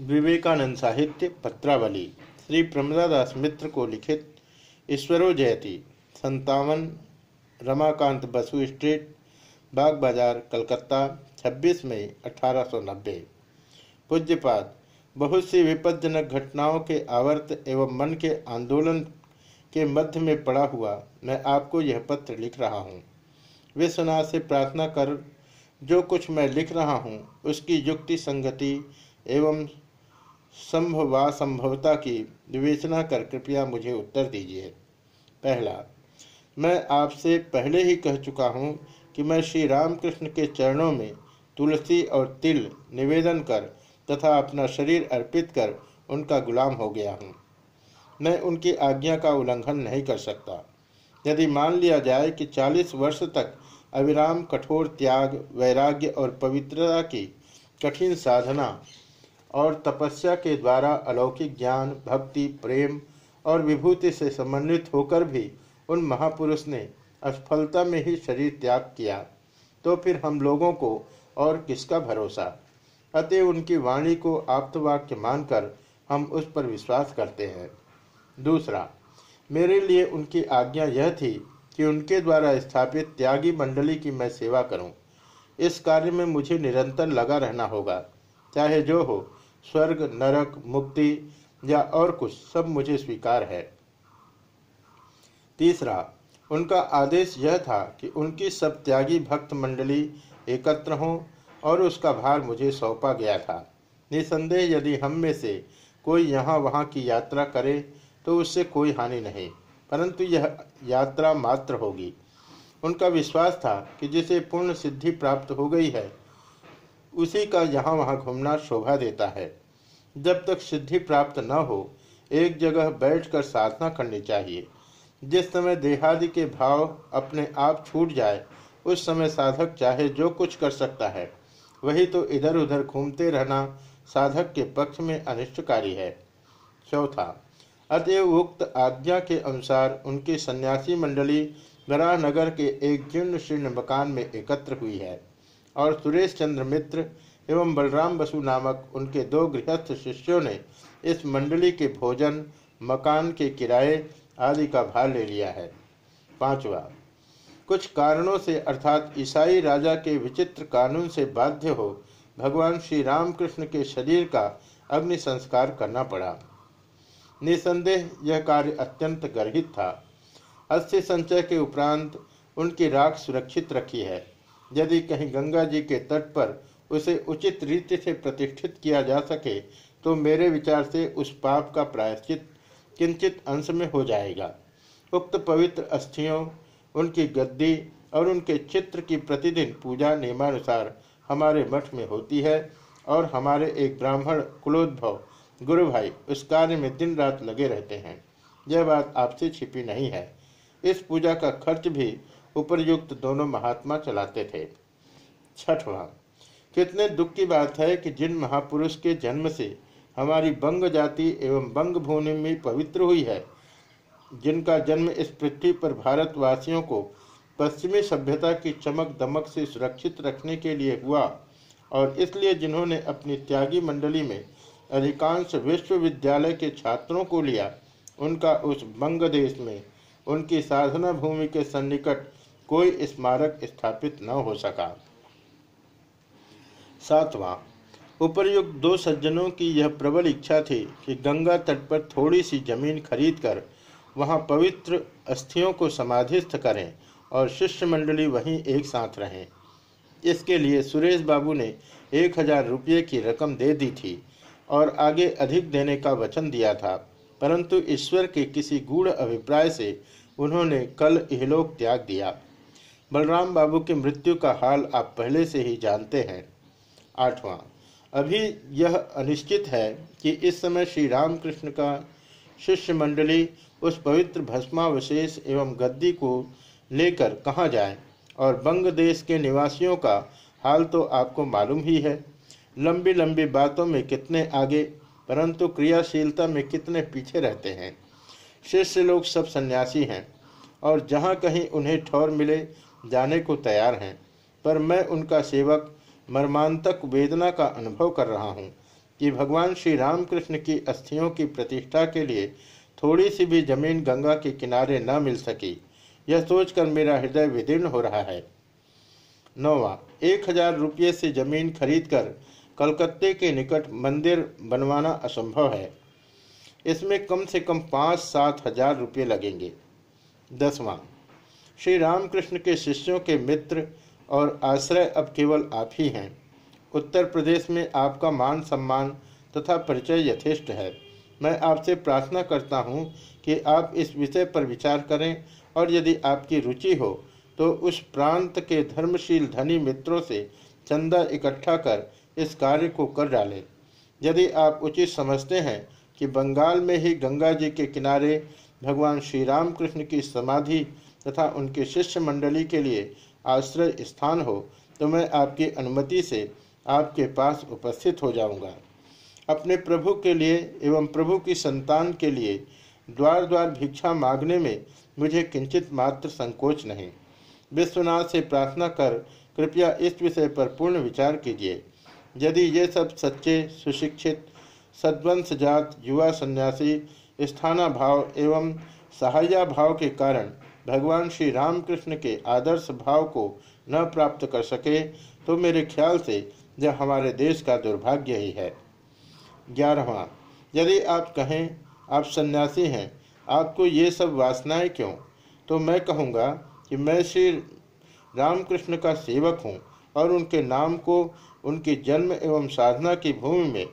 विवेकानंद साहित्य पत्रावली, श्री प्रमदादास मित्र को लिखित ईश्वरो जयती, संतावन रमाकांत बसु स्ट्रीट, बाग बाज़ार, कलकत्ता 26 मई 1890 पूज्यपाद, बहुत सी विपज्जनक घटनाओं के आवर्त एवं मन के आंदोलन के मध्य में पड़ा हुआ मैं आपको यह पत्र लिख रहा हूँ। विश्वनाथ से प्रार्थना कर जो कुछ मैं लिख रहा हूँ, उसकी युक्ति संगति एवं संभवासंभवता की विवेचना कर कृपया मुझे उत्तर दीजिए। पहला, मैं आपसे पहले ही कह चुका हूँ कि मैं श्री रामकृष्ण के चरणों में तुलसी और तिल निवेदन कर तथा अपना शरीर अर्पित कर उनका गुलाम हो गया हूँ। मैं उनकी आज्ञा का उल्लंघन नहीं कर सकता। यदि मान लिया जाए कि 40 वर्ष तक अविराम कठोर त्याग, वैराग्य और पवित्रता की कठिन साधना और तपस्या के द्वारा अलौकिक ज्ञान, भक्ति, प्रेम और विभूति से समन्वित होकर भी उन महापुरुष ने असफलता में ही शरीर त्याग किया। तो फिर हम लोगों को और किसका भरोसा? अतः उनकी वाणी को आप्तवाक्य मानकर हम उस पर विश्वास करते हैं। दूसरा, मेरे लिए उनकी आज्ञा यह थी कि उनके द्वारा स्थापित त्यागी मंडली की मैं सेवा करूँ। इस कार्य में मुझे निरंतर लगा रहना होगा, चाहे जो हो स्वर्ग, नरक, मुक्ति या और कुछ सब मुझे स्वीकार है। तीसरा, उनका आदेश यह था कि उनकी सब त्यागी भक्त मंडली एकत्र हों और उसका भार मुझे सौंपा गया था। निसंदेह यदि हम में से कोई यहाँ वहाँ की यात्रा करे तो उससे कोई हानि नहीं, परंतु यह यात्रा मात्र होगी। उनका विश्वास था कि जिसे पूर्ण सिद्धि प्राप्त हो गई है उसी का यहाँ वहाँ घूमना शोभा देता है। जब तक सिद्धि प्राप्त न हो, एक जगह बैठकर साधना करनी चाहिए। जिस समय देहादि के भाव अपने आप छूट जाए, उस समय साधक चाहे जो कुछ कर सकता है। वही तो इधर उधर घूमते रहना साधक के पक्ष में अनिष्टकारी है। चौथा, अतएव उक्त आज्ञा के अनुसार उनकी सन्यासी मंडली नगर के एक जीर्ण शीर्ण मकान में एकत्र हुई है। और सुरेश चंद्र मित्र एवं बलराम बसु नामक उनके दो गृहस्थ शिष्यों ने इस मंडली के भोजन, मकान के किराए आदि का भार ले लिया है। पांचवा, कुछ कारणों से अर्थात ईसाई राजा के विचित्र कानून से बाध्य हो भगवान श्री रामकृष्ण के शरीर का अग्नि संस्कार करना पड़ा। निसंदेह यह कार्य अत्यंत गर्हित था। अस्थि संचय के उपरांत उनकी राख सुरक्षित रखी है। यदि कहीं गंगा जी के तट पर उसे उचित रीति से प्रतिष्ठित किया जा सके तो मेरे विचार से उस पाप का प्रायश्चित किंचित अंश में हो जाएगा। उक्त पवित्र अस्थियों, उनकी गद्दी और उनके चित्र की प्रतिदिन पूजा नियमानुसार हमारे मठ में होती है और हमारे एक ब्राह्मण कुलोद्भव गुरु भाई उस कार्य में दिन रात लगे रहते हैं। यह बात आपसे छिपी नहीं है। इस पूजा का खर्च भी उपरयुक्त दोनों महात्मा चलाते थे। छठवां, कितने दुख की बात है कि जिन महापुरुष के जन्म से हमारी बंग जाति एवं बंग भूमि में पवित्र हुई है, जिनका जन्म इस पृथ्वी पर भारतवासियों को पश्चिमी सभ्यता की चमक दमक से सुरक्षित रखने के लिए हुआ और इसलिए जिन्होंने अपनी त्यागी मंडली में अधिकांश विश्वविद्यालय के छात्रों को लिया, उनका उस बंग देश में, उनकी साधना भूमि के सन्निकट कोई स्मारक स्थापित न हो सका। सातवां, उपर्युक्त दो सज्जनों की यह प्रबल इच्छा थी कि गंगा तट पर थोड़ी सी ज़मीन खरीदकर वहाँ पवित्र अस्थियों को समाधिस्थ करें और शिष्य मंडली वहीं एक साथ रहें। इसके लिए सुरेश बाबू ने एक हज़ार रुपये की रकम दे दी थी और आगे अधिक देने का वचन दिया था, परंतु ईश्वर के किसी गूढ़ अभिप्राय से उन्होंने कल इहलोक त्याग दिया। बलराम बाबू की मृत्यु का हाल आप पहले से ही जानते हैं। आठवां, अभी यह अनिश्चित है कि इस समय श्री रामकृष्ण का शिष्य मंडली उस पवित्र भस्मावशेष एवं गद्दी को लेकर कहाँ जाए और बंग देश के निवासियों का हाल तो आपको मालूम ही है। लंबी लंबी बातों में कितने आगे, परंतु क्रियाशीलता में कितने पीछे रहते हैं। शिष्य लोग सब सन्यासी हैं और जहाँ कहीं उन्हें ठौर मिले जाने को तैयार हैं, पर मैं उनका सेवक मर्मांतक वेदना का अनुभव कर रहा हूँ कि भगवान श्री रामकृष्ण की अस्थियों की प्रतिष्ठा के लिए थोड़ी सी भी ज़मीन गंगा के किनारे न मिल सकी। यह सोचकर मेरा हृदय विदीर्ण हो रहा है। नौवा, एक हज़ार रुपये से ज़मीन खरीदकर कलकत्ते के निकट मंदिर बनवाना असंभव है। इसमें कम से कम पाँच सात हज़ार रुपये लगेंगे। दसवां श्री रामकृष्ण के शिष्यों के मित्र और आश्रय अब केवल आप ही हैं। उत्तर प्रदेश में आपका मान सम्मान तथा परिचय यथेष्ट है। मैं आपसे प्रार्थना करता हूँ कि आप इस विषय पर विचार करें और यदि आपकी रुचि हो तो उस प्रांत के धर्मशील धनी मित्रों से चंदा इकट्ठा कर इस कार्य को कर डालें। यदि आप उचित समझते हैं कि बंगाल में ही गंगा जी के किनारे भगवान श्री राम कृष्ण की समाधि तथा उनके शिष्य मंडली के लिए आश्रय स्थान हो तो मैं आपकी अनुमति से आपके पास उपस्थित हो जाऊँगा। अपने प्रभु के लिए एवं प्रभु की संतान के लिए द्वार द्वार भिक्षा मांगने में मुझे किंचित मात्र संकोच नहीं। विश्वनाथ से प्रार्थना कर कृपया इस विषय पर पूर्ण विचार कीजिए। यदि ये सब सच्चे, सुशिक्षित सद्वंश जात युवा सन्यासी स्थाना भाव एवं सहाया भाव के कारण भगवान श्री रामकृष्ण के आदर्श भाव को न प्राप्त कर सके तो मेरे ख्याल से यह हमारे देश का दुर्भाग्य ही है। ग्यारहवा, यदि आप कहें, आप सन्यासी हैं, आपको ये सब वासनाएँ क्यों? तो मैं कहूँगा कि मैं श्री रामकृष्ण का सेवक हूँ और उनके नाम को उनकी जन्म एवं साधना की भूमि में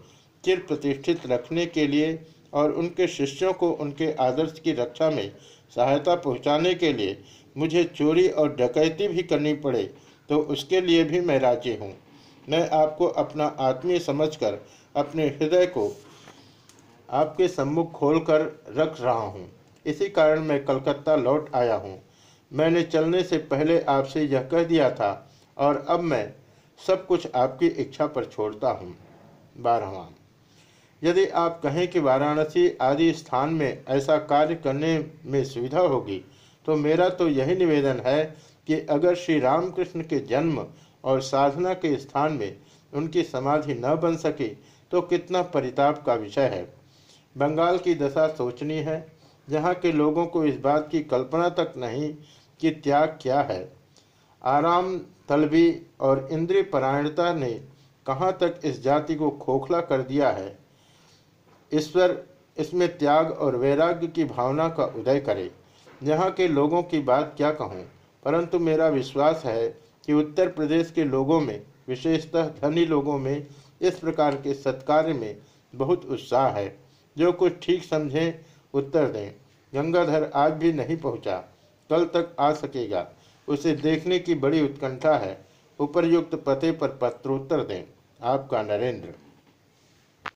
चिर प्रतिष्ठित रखने के लिए और उनके शिष्यों को उनके आदर्श की रक्षा में सहायता पहुँचाने के लिए मुझे चोरी और डकैती भी करनी पड़े तो उसके लिए भी मैं राज़ी हूँ। मैं आपको अपना आत्मीय समझकर अपने हृदय को आपके सम्मुख खोलकर रख रहा हूँ। इसी कारण मैं कलकत्ता लौट आया हूँ। मैंने चलने से पहले आपसे यह कह दिया था, और अब मैं सब कुछ आपकी इच्छा पर छोड़ता हूँ। बारहवा। यदि आप कहें कि वाराणसी आदि स्थान में ऐसा कार्य करने में सुविधा होगी तो मेरा तो यही निवेदन है कि अगर श्री रामकृष्ण के जन्म और साधना के स्थान में उनकी समाधि न बन सके तो कितना परिताप का विषय है। बंगाल की दशा सोचनी है। जहाँ के लोगों को इस बात की कल्पना तक नहीं कि त्याग क्या है। आराम, तलबी और इंद्रिय परायणता ने कहाँ तक इस जाति को खोखला कर दिया है? ईश्वर इसमें त्याग और वैराग्य की भावना का उदय करे। यहाँ के लोगों की बात क्या कहूँ? परंतु मेरा विश्वास है कि उत्तर प्रदेश के लोगों में, विशेषतः धनी लोगों में, इस प्रकार के सत्कार्य में बहुत उत्साह है। जो कुछ ठीक समझें, उत्तर दें। गंगाधर आज भी नहीं पहुँचा। कल तक आ सकेगा। उसे देखने की बड़ी उत्कंठा है। उपरयुक्त पते पर पत्रोत्तर दें। आपका नरेंद्र।